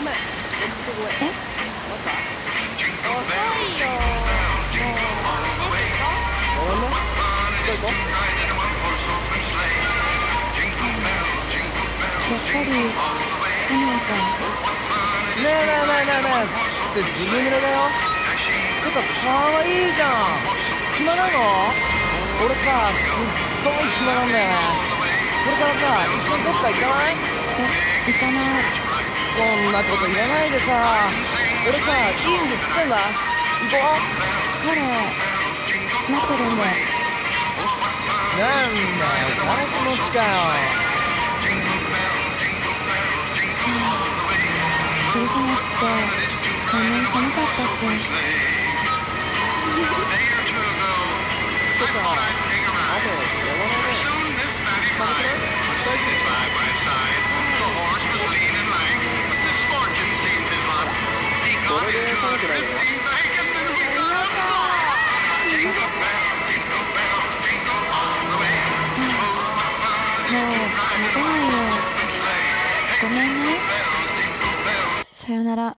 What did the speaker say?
ごいえ遅いよもうねごめんねどこ行こやっぱり来ないかねえねえねえねえねえってずぶ濡れだよてかかわいいじゃん暇なの俺さすっごい暇なんだよねこれからさ一緒にどっか行かないえ行かない。そんなこと言わないでさ。俺さいい店知ってんだ。行こ彼待ってるんでうなんだよ彼氏持ちかよ。クリスマスってこんなに寒かったっけ？て かごめんね。さよなら。